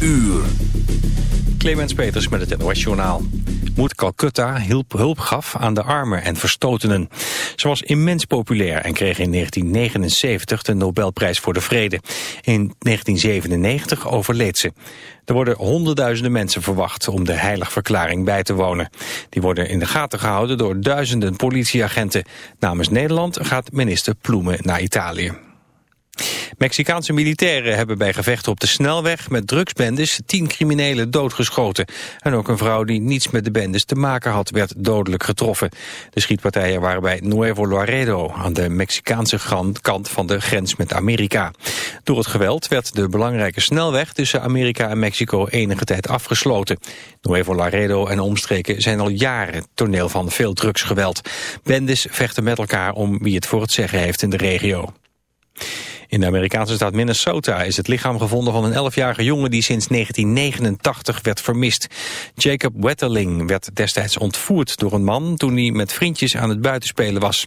uur. Clemens Peters met het NOS Journaal. Moed Calcutta hulp, gaf aan de armen en verstotenen. Ze was immens populair en kreeg in 1979 de Nobelprijs voor de Vrede. In 1997 overleed ze. Er worden honderdduizenden mensen verwacht om de heiligverklaring bij te wonen. Die worden in de gaten gehouden door duizenden politieagenten. Namens Nederland gaat minister Ploemen naar Italië. Mexicaanse militairen hebben bij gevechten op de snelweg met drugsbendes tien criminelen doodgeschoten. En ook een vrouw die niets met de bendes te maken had werd dodelijk getroffen. De schietpartijen waren bij Nuevo Laredo aan de Mexicaanse kant van de grens met Amerika. Door het geweld werd de belangrijke snelweg tussen Amerika en Mexico enige tijd afgesloten. Nuevo Laredo en omstreken zijn al jaren toneel van veel drugsgeweld. Bendes vechten met elkaar om wie het voor het zeggen heeft in de regio. In de Amerikaanse staat Minnesota is het lichaam gevonden van een 11-jarige jongen die sinds 1989 werd vermist. Jacob Wetterling werd destijds ontvoerd door een man toen hij met vriendjes aan het buitenspelen was.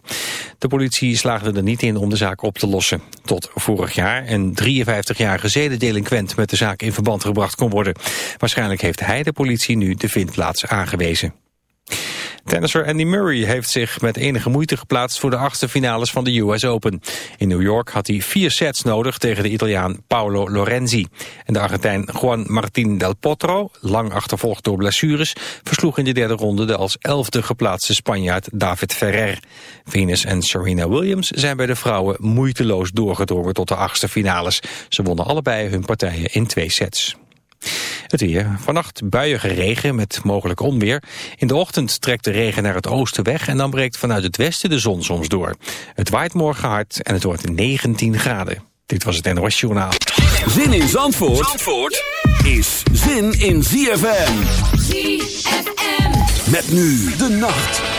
De politie slaagde er niet in om de zaak op te lossen. Tot vorig jaar een 53-jarige zedendelinquent met de zaak in verband gebracht kon worden. Waarschijnlijk heeft hij de politie nu de vindplaats aangewezen. Tennisser Andy Murray heeft zich met enige moeite geplaatst voor de achtste finales van de US Open. In New York had hij vier sets nodig tegen de Italiaan Paolo Lorenzi. En de Argentijn Juan Martín del Potro, lang achtervolgd door blessures, versloeg in de derde ronde de als elfde geplaatste Spanjaard David Ferrer. Venus en Serena Williams zijn bij de vrouwen moeiteloos doorgedrongen tot de achtste finales. Ze wonnen allebei hun partijen in twee sets. Het weer. Vannacht buiige regen met mogelijk onweer. In de ochtend trekt de regen naar het oosten weg... en dan breekt vanuit het westen de zon soms door. Het waait morgen hard en het wordt 19 graden. Dit was het NOS Journaal. Zin in Zandvoort, Zandvoort is zin in ZFM. ZFM. Met nu de nacht.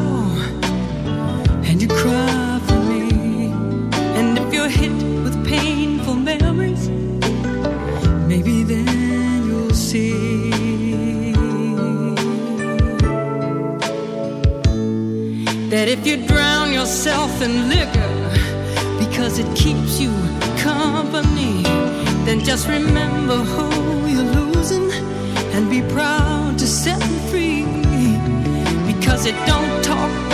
it keeps you company, then just remember who you're losing and be proud to set them free. Because it don't talk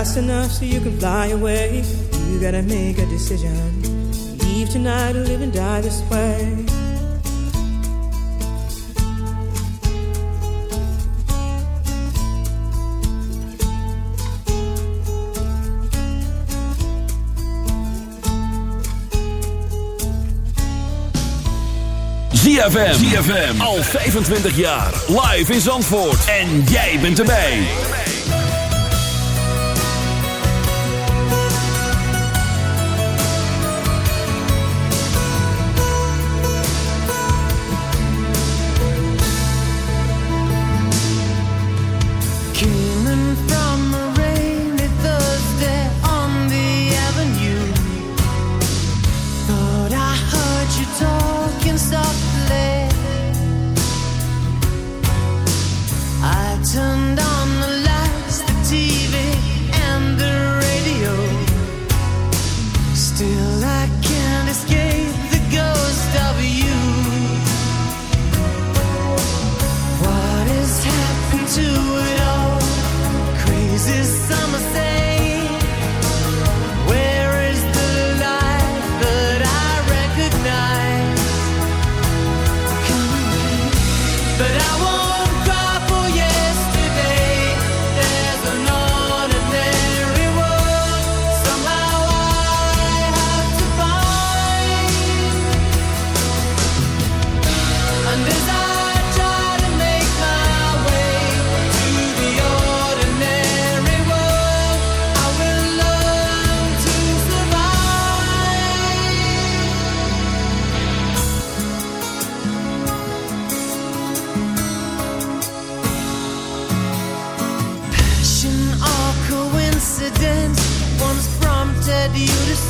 Fast enough so you can fly away? You gotta make a decision. Leave tonight or live and die this way. ZFM. ZFM. Al 25 jaar. Live in Zandvoort. En jij bent erbij.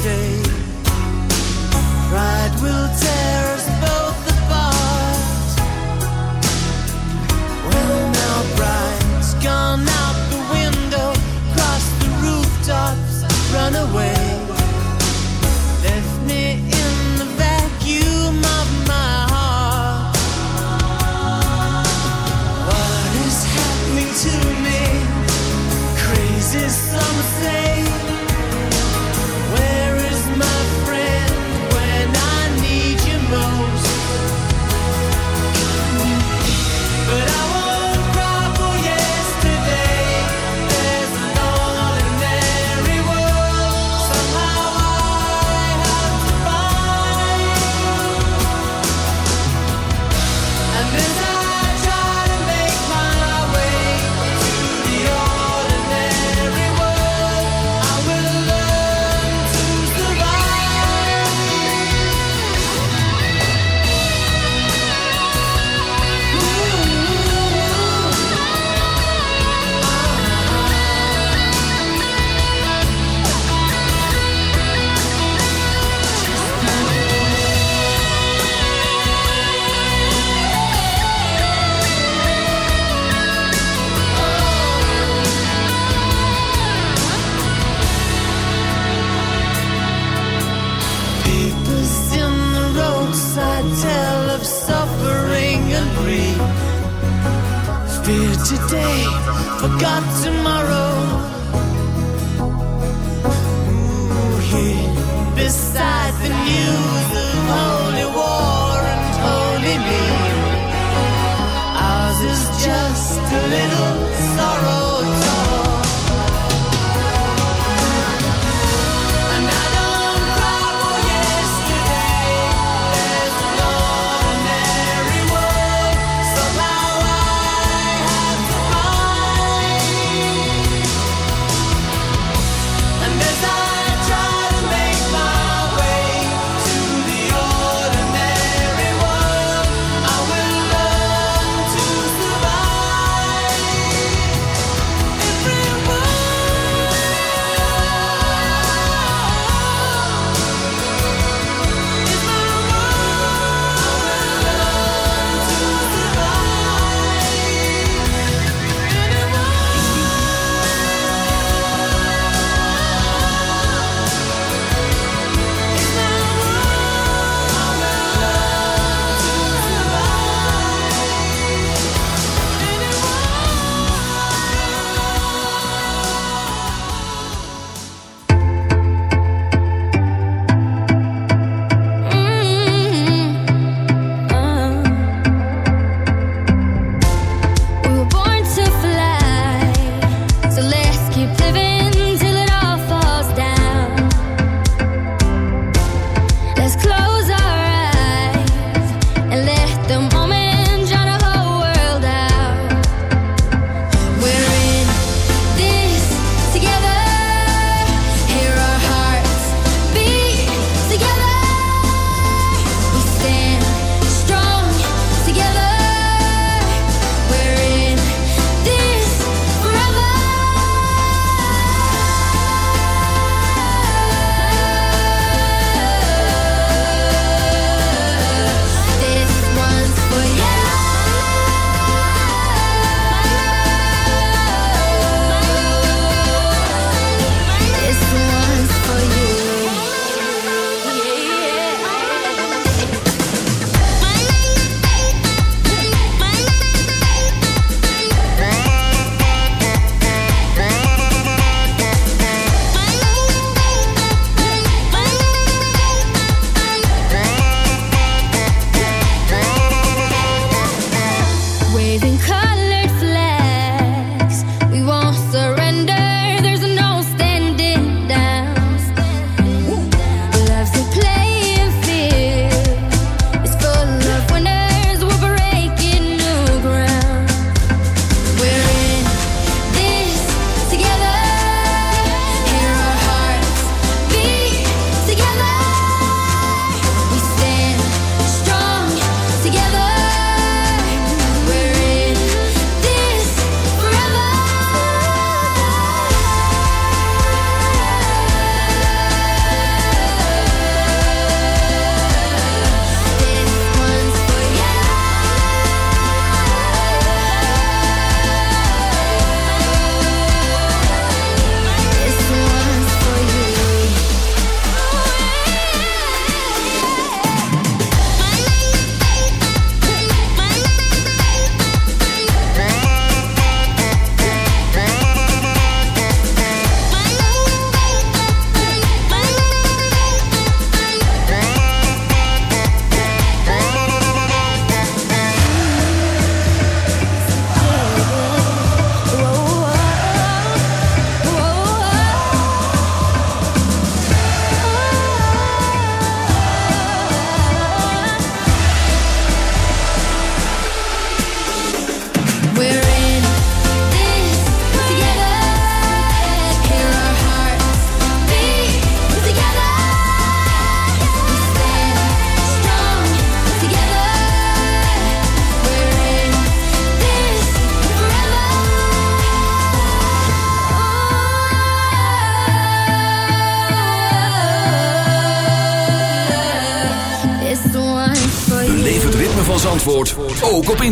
Stay. Pride will tear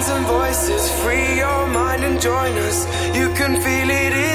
hands and voices, free your mind and join us. You can feel it. in.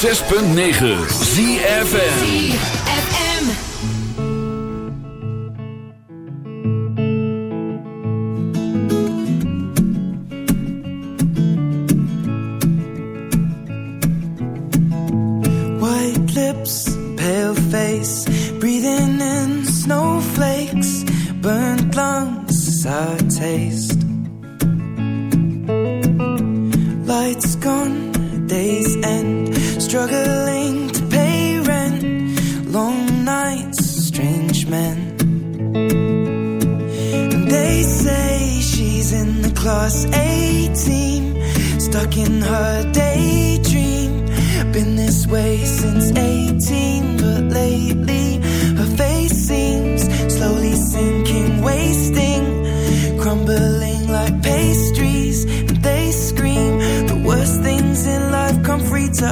106.9 ZFN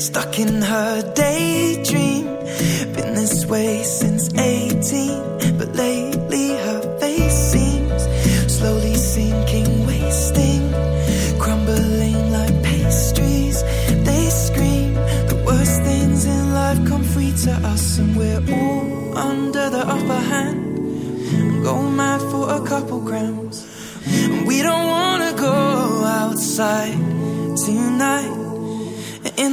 stuck in her daydream. Been this way since